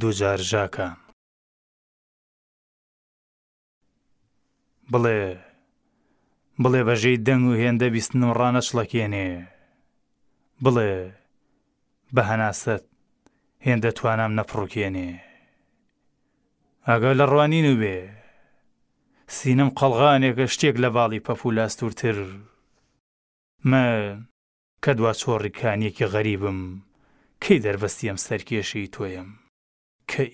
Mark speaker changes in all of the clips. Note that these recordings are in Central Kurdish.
Speaker 1: دووجار ژاکە. بڵێ بڵێ بەژێی دەنگ و هێندە بیستنم ڕانەچڵەکێنێ بڵێ بە هەناسەت هێندە توانام نەپڕوکێنێ ئاگا لە ڕوانین و بێ سینەم قەڵغانێکە شتێک لە باڵی پەپوولە ئەستوورتر من کە دوا چۆڕی کانیەکی غەریبم کەی دەربەستی ئەم سەرکێشیی تۆیم کەی؟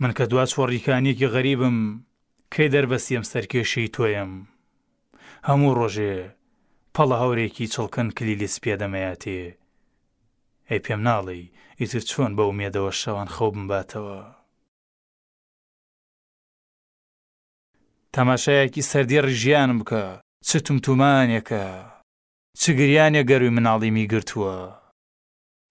Speaker 1: من کە دوا چۆڕی کانیەکی غەریبم کەی دەربەستی ئەم سەرکێشیی تۆیم هەموو ڕۆژێ پەڵە هەورێکی چڵکن کلیلیس پێ دەمەیاتێ ئەی پێم ناڵێی ئیتر چۆن بە ئومێدەوە شەوان خەو بمباتەوە. تەماشایەکی سەردێڕی ژیانم بکە چ تومتومانێکە چ گریانێک گەرووی مناڵیمی گرتووە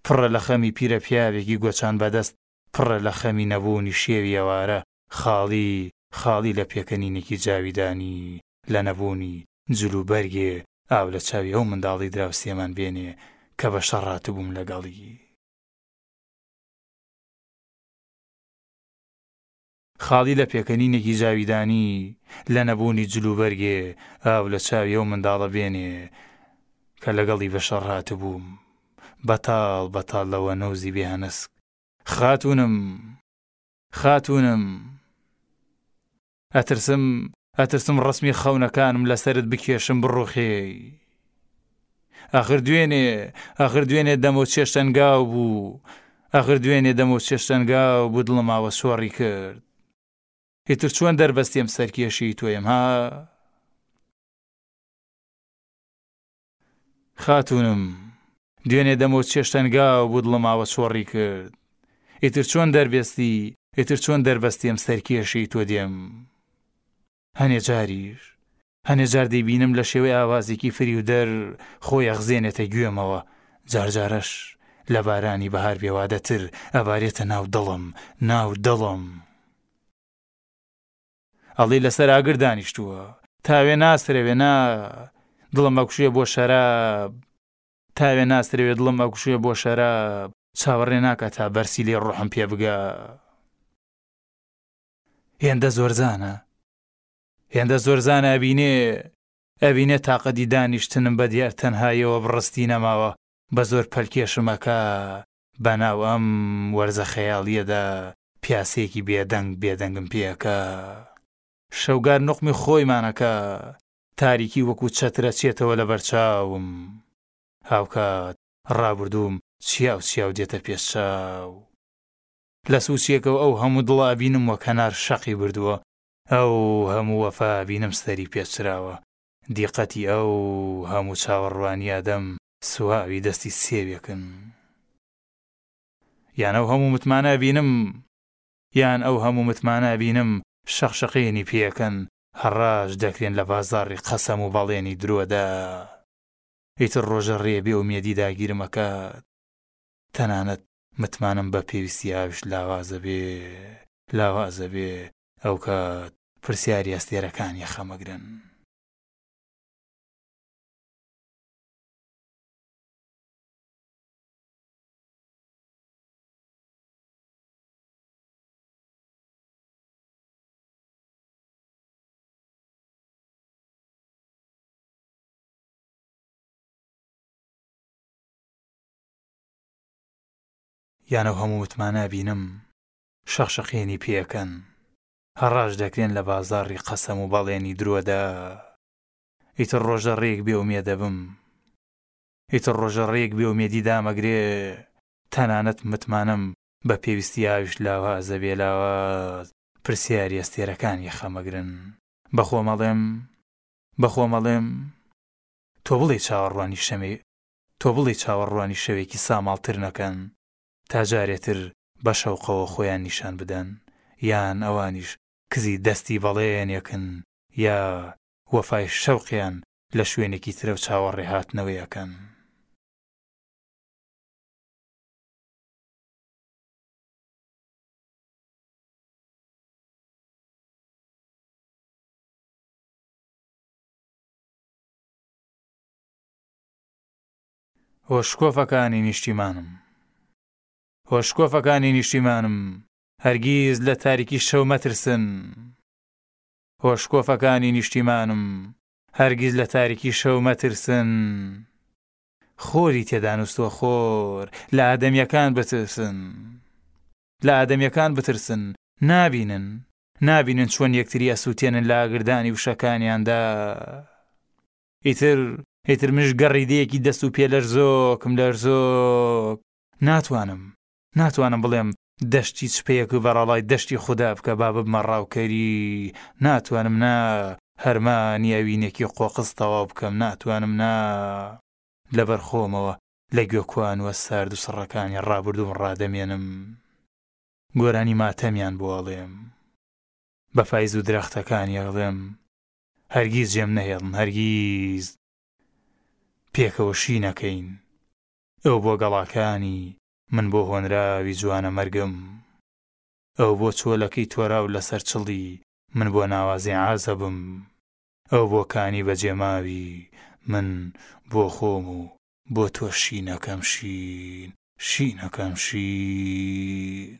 Speaker 1: پڕە لە خەمی پیرە پیاوێکی گۆچان بەدەست پڕە لە خەمی نەبوونی شێوی ئەوارە خاڵی خاڵی لە پێکەنینێکی جاویدانی، لە نەبوونی، جل و بەرگێ، ئاو لە چاوی ئەو منداڵەی دراوسێمان بێنێ کە بە شەڕ هاتبووم لەگەڵی. خاڵی لە پێکەنینێکی جاویدانی، لە نەبوونی، جل و بەرگێ، ئاو لە چاوی ئەو منداڵە بێنێ کە لەگەڵی بە شەڕ هاتبووم. بەتاڵ بەتاڵ لە وەنەوزی بێهەنسک، خاتوونم! خاتوونم! ئەترسم، ئەترسم ڕەسمی خەونەکانم لەسەرت بکێشم بڕوخێی. ئاخر دوێنێ، ئاخر دوێنێ دەم و چێشتن گاو بوو، ئاخر دوێنێ دەم و چێشتن گاو بوو دڵم ئاوە سۆڕی کرد. ئیتر چۆن دەربەستێم سەرکێشیی تۆیم ها؟ خاتوونم، دوێنێ دەمەوت چێشتەنگاو بوو دڵم ئاوە چۆڕی کرد، ئیتر چۆن دەربێستی، ئیتر چۆن دەربەستێم سەرکێشیی تۆ دێم. هەنێ جاریش، هەنێ جار دەیبینم لە شێوەی ئاوازێکی فریودەر خۆی ئەخزێنێتە گوێمەوە، جار جارەش لە بارانی بەهار بێوادەتر ئەبارێتە ناو دڵم، ناو دڵم. ئەڵێی لەسەر ئاگر دانیشتووە تاوێ ناسرەوێ نا دڵم ئەکشێ بۆ شەراب تاوێ ناسرەوێ دڵم ئەکشێ بۆ شەراب چاوەڕێ ناکە تا بەرسی لێ ڕحم پێ بگە هێندە زۆرزانە هێندە زۆرزان ئەبینێ ئەبینێ تاقەدی دانیشتنم بە دیار تەنهایەوە بڕستی نەماوە بە زۆر پەلکێشمەکە بەناو ئەم وەرزە خەیاڵییەدا پیاسەیەکی بێدەنگ بێدەنگم پێ ئەکا. شەوگار نوقمی خۆیمان ئەکا. تاریکی وەکوو چەترە چێتەوە لە بەر چاوم. هاوکات ڕابوردووم چیاو چیاو دێتە پێش چاو. لە سووچێکەوە ئەو هەموو دڵە ئەبینم وەک هەنار شەقی بردووە، ئەو هەموو وەفا ئەبینم سەری پێچراوە. دیقەتی ئەو هەموو چاوەڕوانییە ئەدەم سواوی دەستی سێوێکن. یان ئەو هەموو متمانە ئەبینم یان ئەو هەموو متمانە ئەبینم شەقشەقێنی پێ ئەکەن هەڕاج دەکرێن لە بازاڕی قەسەم و بەڵێنی درۆدا ئیتر ڕۆژە ڕێ بێ ئومێدی داگیرم ئەکات تەنانەت متمانەم بە پێویستی ئاویش لاوازە بێ لاوازە بێ ئەوکات پرسیاری ئەستێرەکان یەخەمەگرن. یان ئەو هەموو متمانە ئەبینم شەق شەقێنی پێ ئەکەن هەڕاج دەکرێن لە بازاڕی قەسەم و بەڵێنی درۆدا. ئیتر ڕۆژە ڕێک بێ ئومێدەبم ئیتر ڕۆژە ڕێک بێ ئومێدی دامەگرێ تەنانەت متمانەم بە پێویستی ئاویش لاوازە بێ لاواز پرسیاری ئەستێرەکان یەخەمەگرن بە خۆمەڵێم بە خۆمەڵێم تۆ بڵێی چاوەڕوانی شەمێ تۆ بڵێی چاوەڕوانی شەوێکی ساماڵتر نەکەن تا جارێ تر بە شەوقەوە خۆیان نیشان بدەن یان ئەوانیش کزی دەستی بەڵێنێکن یا وەفای شەوقیان لە شوێنێکی ترەو چاوەڕێ هاتنەوەی ئەکەن. هۆ شکۆفەکانی نیشتیمانم! هۆ شکۆفەکانی نیشتیمانم! هەرگیز لە تاریکی شەو مەترسن! هۆ شکۆفەکانی نیشتیمانم هەرگیز لە تاریکی شەو مەترسن خۆری تێدا نووستوە خۆر لە ئادەمیەکان بترسن لە ئادەمیەکان بترسن نابینن نابینن چۆن یەکتری ئەسووتێنن لە ئاگردانی وشەکانیاندا ئیتر ئیتر منش گەڕیدەیەکی دەست و پێ لەرزۆکم لەرزۆک ناتوانم ناتوانم بڵێم دەشتی چ پێیەک بەڕەڵای دەشتی خودا بکە با ببمە ڕاوکەری ناتوانم نا هەرمانی ئەوینێکی قۆقز تەواو بکەم ناتوانم نا لەبەر خۆمەوە لە گوێ کوانوە سارد و سڕەکانی ڕابردووم ڕادەمێنم گۆرانی ماتەمیان بۆ ئەڵێم بە پایز و درەختەکانی ئەڵێم هەرگیز جێم نەهێڵن هەرگیز پێکەوە شی نەکەین. ئەو بۆ گەڵاکانی من بۆ هۆنراوی جوانەمەرگم ئەو بۆ چۆلەکەی تۆراو لەسەر چڵی من بۆ ناوازی عازەبم ئەو بۆ کانی بەجێماوی من بۆ خۆم و بۆ تۆ شینەکەم شین شینەکەم شین.